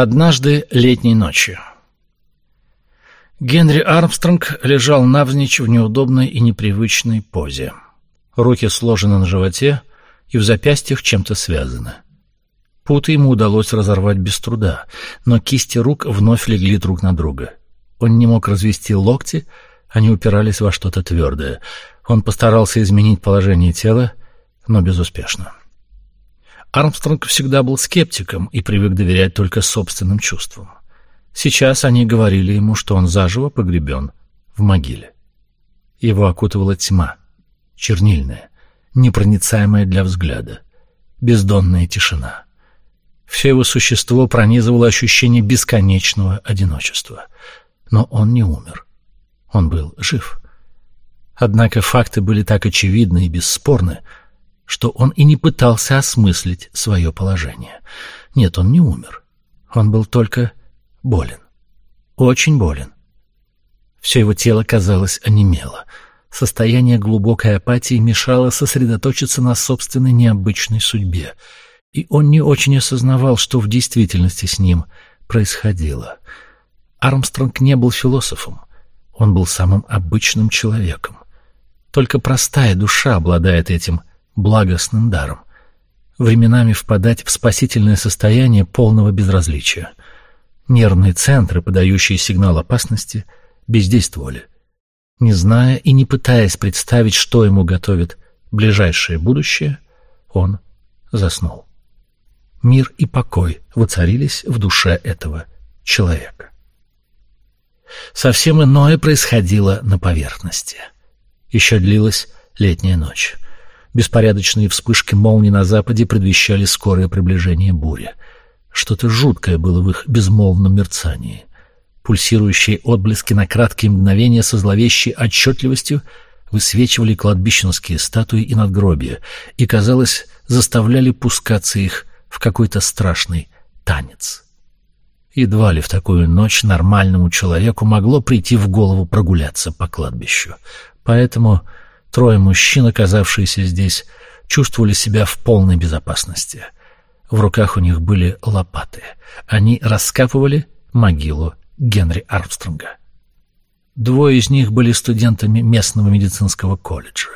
Однажды летней ночью. Генри Армстронг лежал навзничь в неудобной и непривычной позе. Руки сложены на животе и в запястьях чем-то связаны. Путы ему удалось разорвать без труда, но кисти рук вновь легли друг на друга. Он не мог развести локти, они упирались во что-то твердое. Он постарался изменить положение тела, но безуспешно. Армстронг всегда был скептиком и привык доверять только собственным чувствам. Сейчас они говорили ему, что он заживо погребен в могиле. Его окутывала тьма, чернильная, непроницаемая для взгляда, бездонная тишина. Все его существо пронизывало ощущение бесконечного одиночества. Но он не умер. Он был жив. Однако факты были так очевидны и бесспорны, что он и не пытался осмыслить свое положение. Нет, он не умер. Он был только болен. Очень болен. Все его тело, казалось, онемело. Состояние глубокой апатии мешало сосредоточиться на собственной необычной судьбе. И он не очень осознавал, что в действительности с ним происходило. Армстронг не был философом. Он был самым обычным человеком. Только простая душа обладает этим благостным даром. Временами впадать в спасительное состояние полного безразличия. Нервные центры, подающие сигнал опасности, бездействовали. Не зная и не пытаясь представить, что ему готовит ближайшее будущее, он заснул. Мир и покой воцарились в душе этого человека. Совсем иное происходило на поверхности. Еще длилась летняя ночь. Беспорядочные вспышки молний на западе предвещали скорое приближение бури. Что-то жуткое было в их безмолвном мерцании. Пульсирующие отблески на краткие мгновения со зловещей отчетливостью высвечивали кладбищенские статуи и надгробия и, казалось, заставляли пускаться их в какой-то страшный танец. Едва ли в такую ночь нормальному человеку могло прийти в голову прогуляться по кладбищу. Поэтому Трое мужчин, оказавшиеся здесь, чувствовали себя в полной безопасности. В руках у них были лопаты. Они раскапывали могилу Генри Армстронга. Двое из них были студентами местного медицинского колледжа.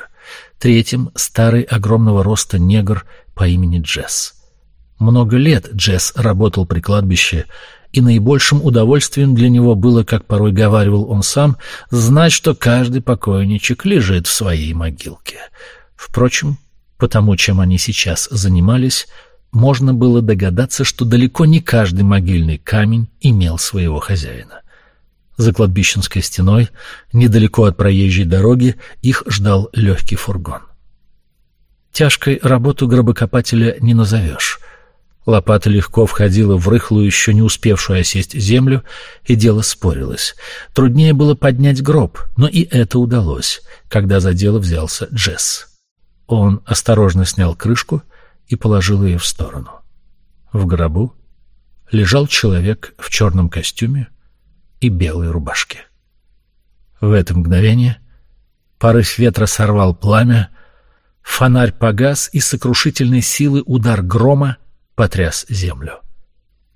Третьим — старый огромного роста негр по имени Джесс. Много лет Джесс работал при кладбище и наибольшим удовольствием для него было, как порой говаривал он сам, знать, что каждый покойничек лежит в своей могилке. Впрочем, потому чем они сейчас занимались, можно было догадаться, что далеко не каждый могильный камень имел своего хозяина. За кладбищенской стеной, недалеко от проезжей дороги, их ждал легкий фургон. Тяжкой работу гробокопателя не назовешь — Лопата легко входила в рыхлую, еще не успевшую осесть землю, и дело спорилось. Труднее было поднять гроб, но и это удалось, когда за дело взялся Джесс. Он осторожно снял крышку и положил ее в сторону. В гробу лежал человек в черном костюме и белой рубашке. В это мгновение порыв ветра сорвал пламя, фонарь погас, и сокрушительной силы удар грома потряс землю.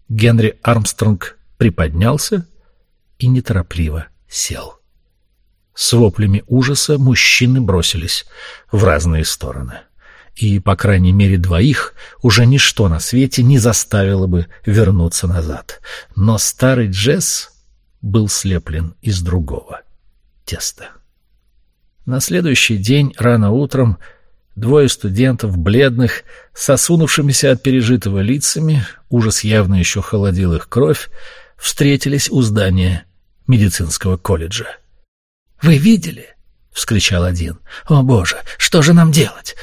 Генри Армстронг приподнялся и неторопливо сел. С воплями ужаса мужчины бросились в разные стороны. И, по крайней мере, двоих уже ничто на свете не заставило бы вернуться назад. Но старый Джесс был слеплен из другого теста. На следующий день рано утром Двое студентов, бледных, сосунувшимися от пережитого лицами, ужас явно еще холодил их кровь, встретились у здания медицинского колледжа. «Вы видели?» — вскричал один. «О, Боже, что же нам делать?»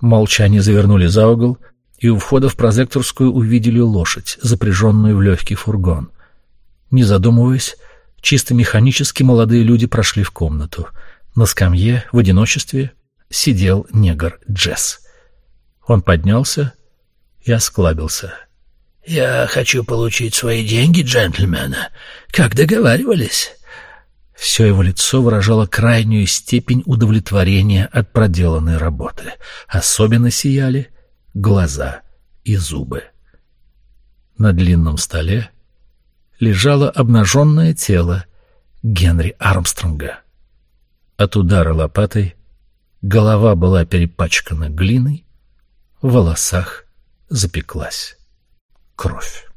Молча они завернули за угол, и у входа в прозекторскую увидели лошадь, запряженную в легкий фургон. Не задумываясь, чисто механически молодые люди прошли в комнату. На скамье, в одиночестве, сидел негр Джесс. Он поднялся и осклабился. «Я хочу получить свои деньги, джентльмены, как договаривались». Все его лицо выражало крайнюю степень удовлетворения от проделанной работы. Особенно сияли глаза и зубы. На длинном столе лежало обнаженное тело Генри Армстронга. От удара лопатой голова была перепачкана глиной, в волосах запеклась кровь.